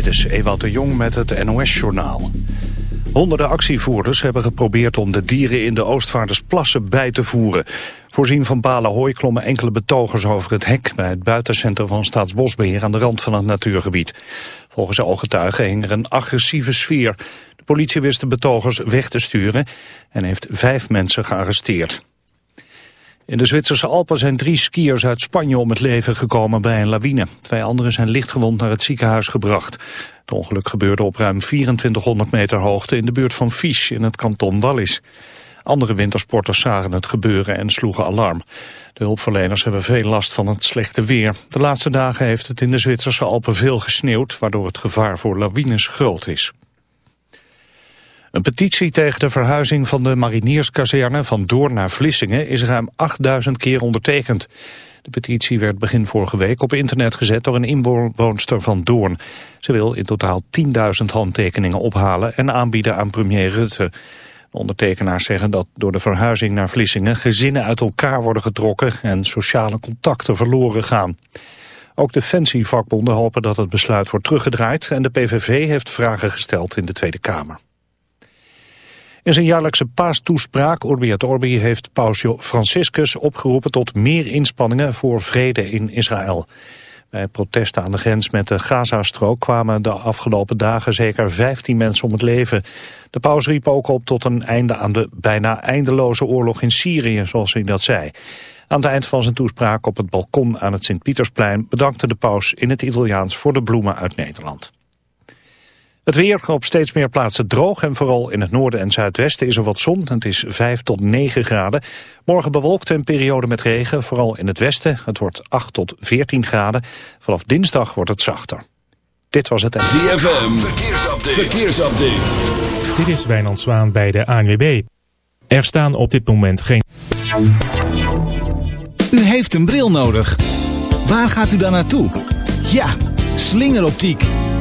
Dit is Ewout de Jong met het NOS-journaal. Honderden actievoerders hebben geprobeerd om de dieren in de Oostvaardersplassen bij te voeren. Voorzien van balen hooi klommen enkele betogers over het hek... bij het buitencentrum van Staatsbosbeheer aan de rand van het natuurgebied. Volgens ooggetuigen hing er een agressieve sfeer. De politie wist de betogers weg te sturen en heeft vijf mensen gearresteerd. In de Zwitserse Alpen zijn drie skiers uit Spanje om het leven gekomen bij een lawine. Twee anderen zijn lichtgewond naar het ziekenhuis gebracht. Het ongeluk gebeurde op ruim 2400 meter hoogte in de buurt van Fies in het kanton Wallis. Andere wintersporters zagen het gebeuren en sloegen alarm. De hulpverleners hebben veel last van het slechte weer. De laatste dagen heeft het in de Zwitserse Alpen veel gesneeuwd... waardoor het gevaar voor lawines groot is. Een petitie tegen de verhuizing van de marinierskazerne van Doorn naar Vlissingen is ruim 8000 keer ondertekend. De petitie werd begin vorige week op internet gezet door een inwoonster van Doorn. Ze wil in totaal 10.000 handtekeningen ophalen en aanbieden aan premier Rutte. De ondertekenaars zeggen dat door de verhuizing naar Vlissingen gezinnen uit elkaar worden getrokken en sociale contacten verloren gaan. Ook de Fancy-vakbonden hopen dat het besluit wordt teruggedraaid en de PVV heeft vragen gesteld in de Tweede Kamer. In zijn jaarlijkse paastoespraak Urbi et Orbi heeft paus Franciscus opgeroepen tot meer inspanningen voor vrede in Israël. Bij protesten aan de grens met de Gazastrook kwamen de afgelopen dagen zeker 15 mensen om het leven. De paus riep ook op tot een einde aan de bijna eindeloze oorlog in Syrië, zoals hij dat zei. Aan het eind van zijn toespraak op het balkon aan het Sint-Pietersplein bedankte de paus in het Italiaans voor de bloemen uit Nederland. Het weer op steeds meer plaatsen droog en vooral in het noorden en zuidwesten is er wat zon. Het is 5 tot 9 graden. Morgen bewolkt een periode met regen, vooral in het westen. Het wordt 8 tot 14 graden. Vanaf dinsdag wordt het zachter. Dit was het... ZFM, verkeersupdate. verkeersupdate. Dit is Wijnand Zwaan bij de ANWB. Er staan op dit moment geen... U heeft een bril nodig. Waar gaat u dan naartoe? Ja, slingeroptiek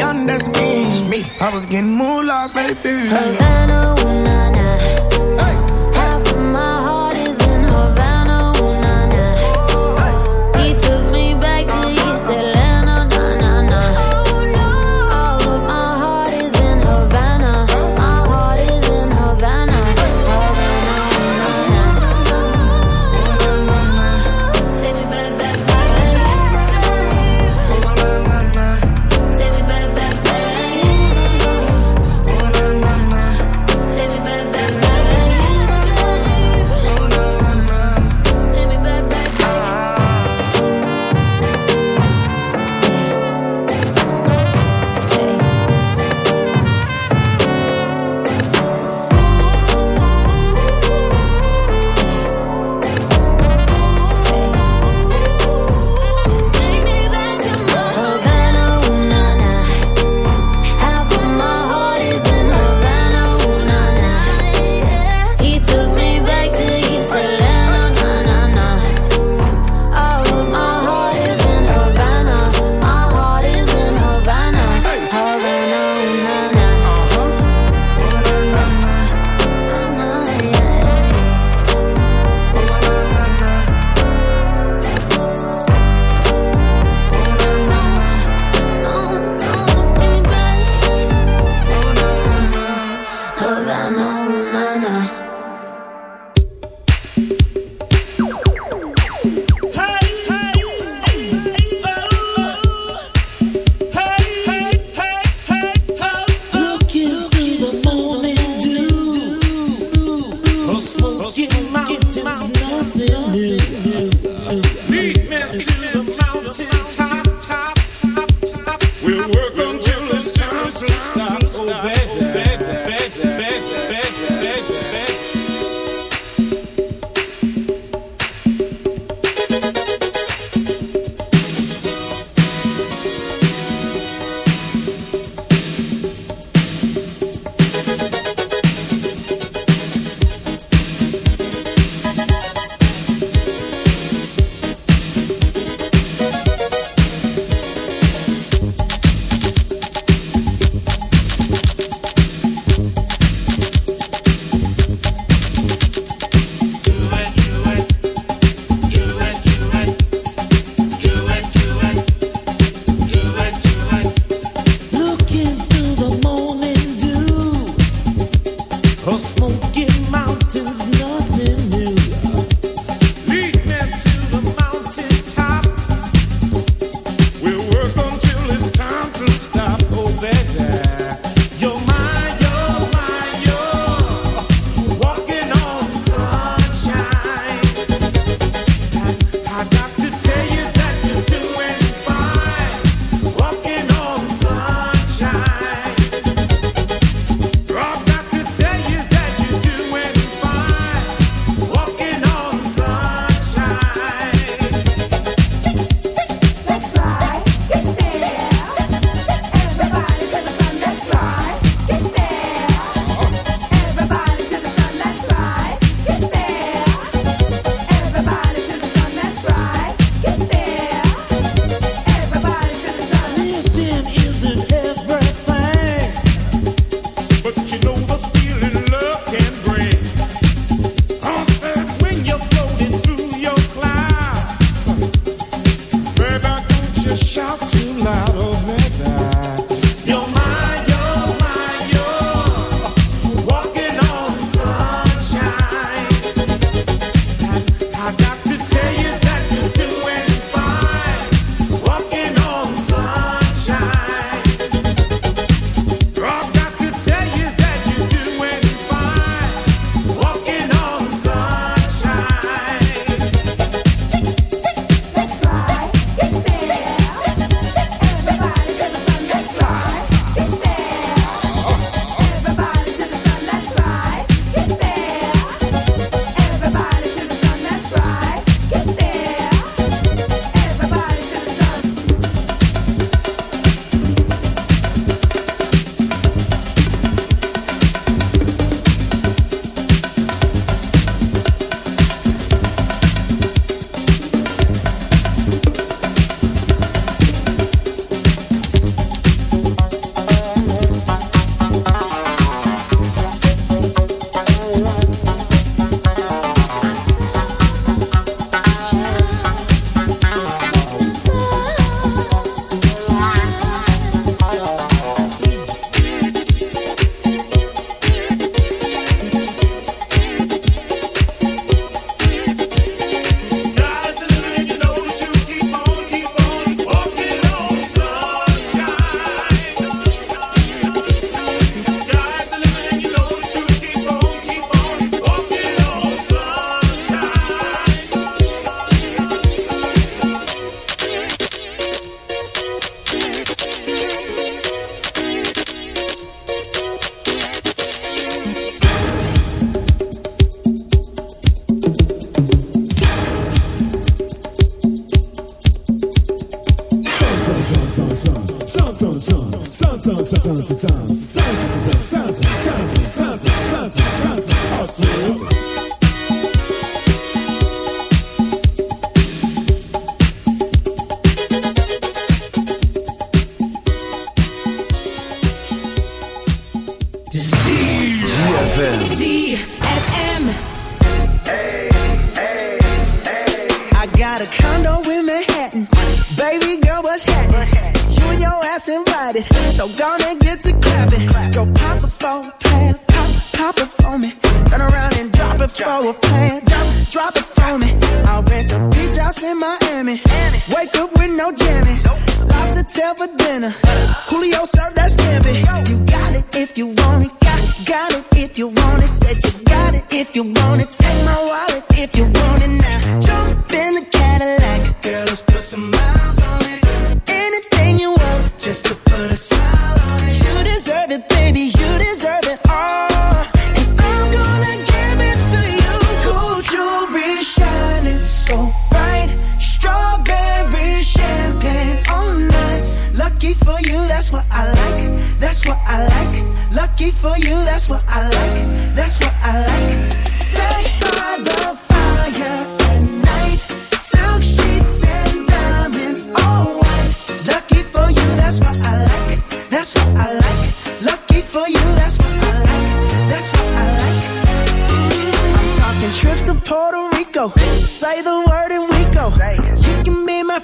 young, that's me. me. I was getting moolah, baby. Havana, ooh, nah, nah.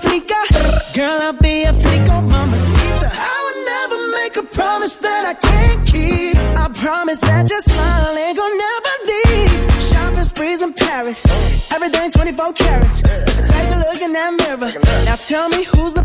freaka. Girl, I'll be a freako, mamacita. I would never make a promise that I can't keep. I promise that your smile ain't gonna never leave. Shopping sprees in Paris. Everything 24 carats. Take a look in that mirror. Now tell me who's the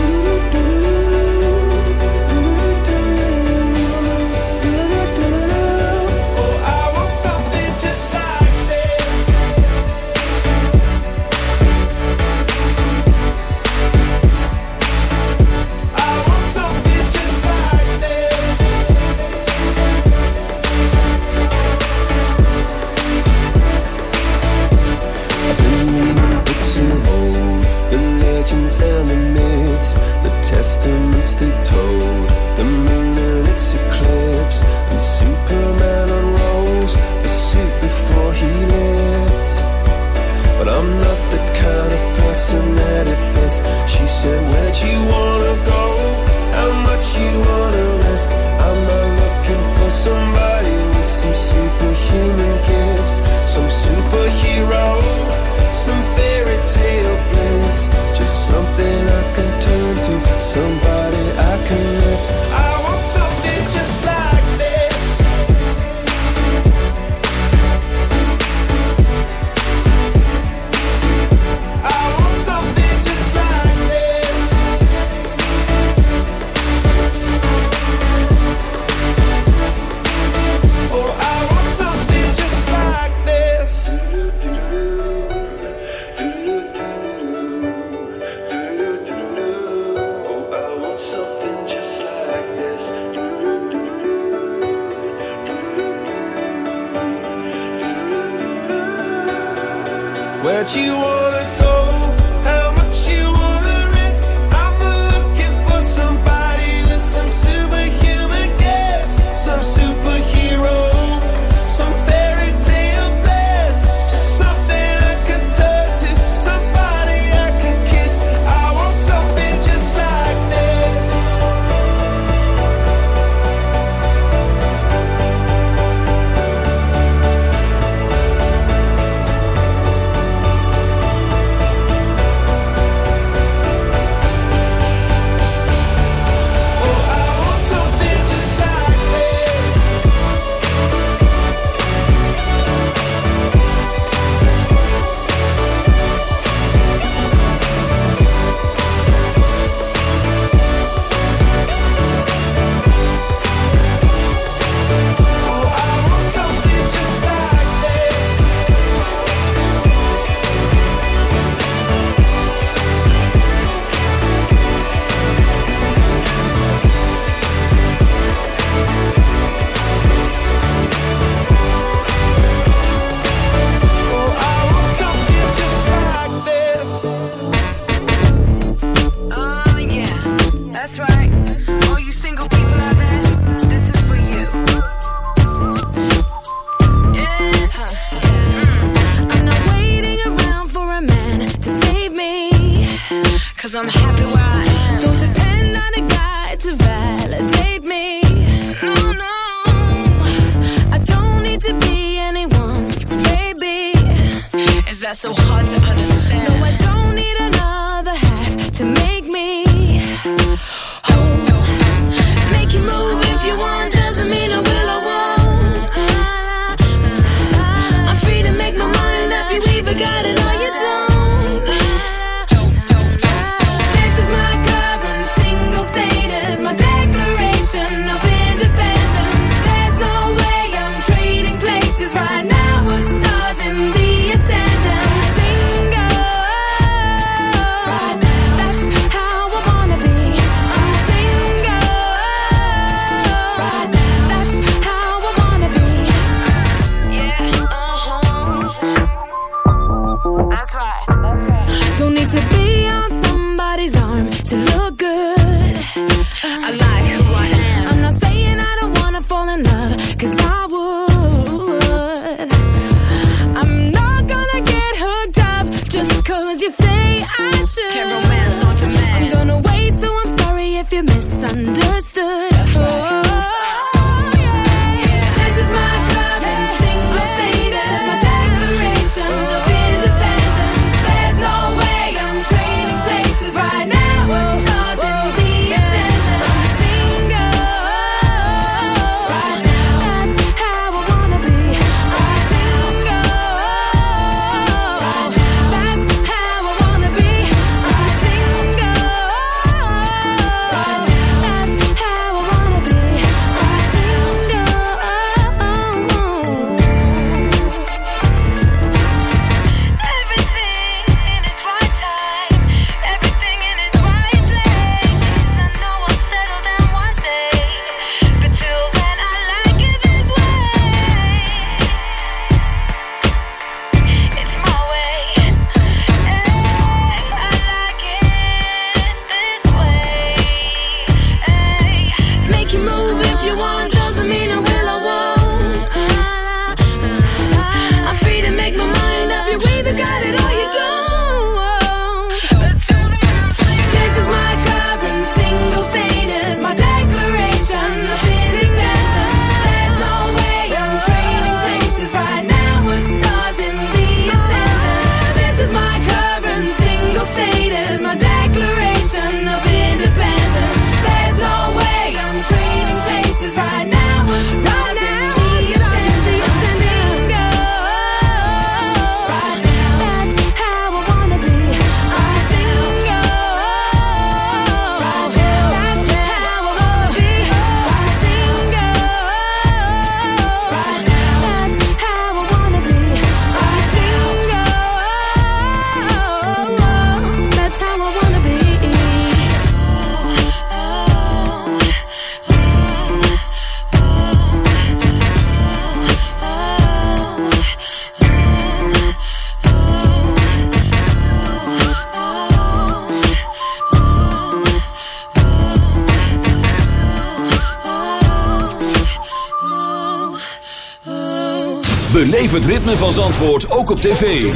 Ritme van Zandvoort ook op tv.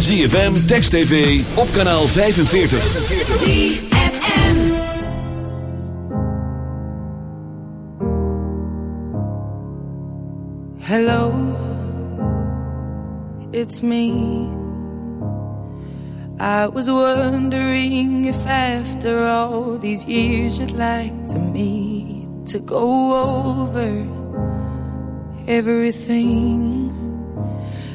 ZFM, Text TV, op kanaal 45. ZFM. Hello, it's me. I was wondering if after all these years you'd like to meet to go over everything.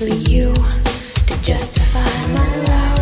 for you to justify my love.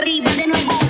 arriba de nuevo.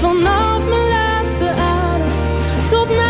Vanaf mijn laatste adem. Tot na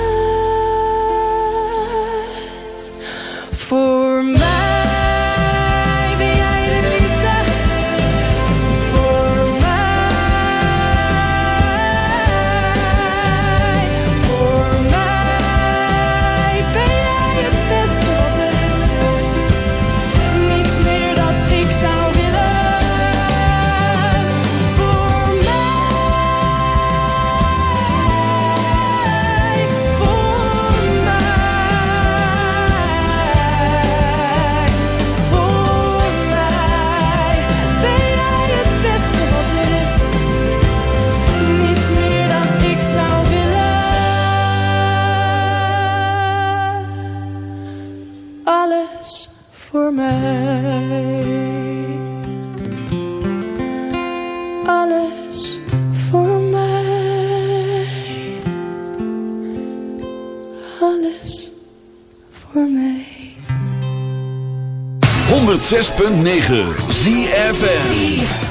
106.9 ZFM.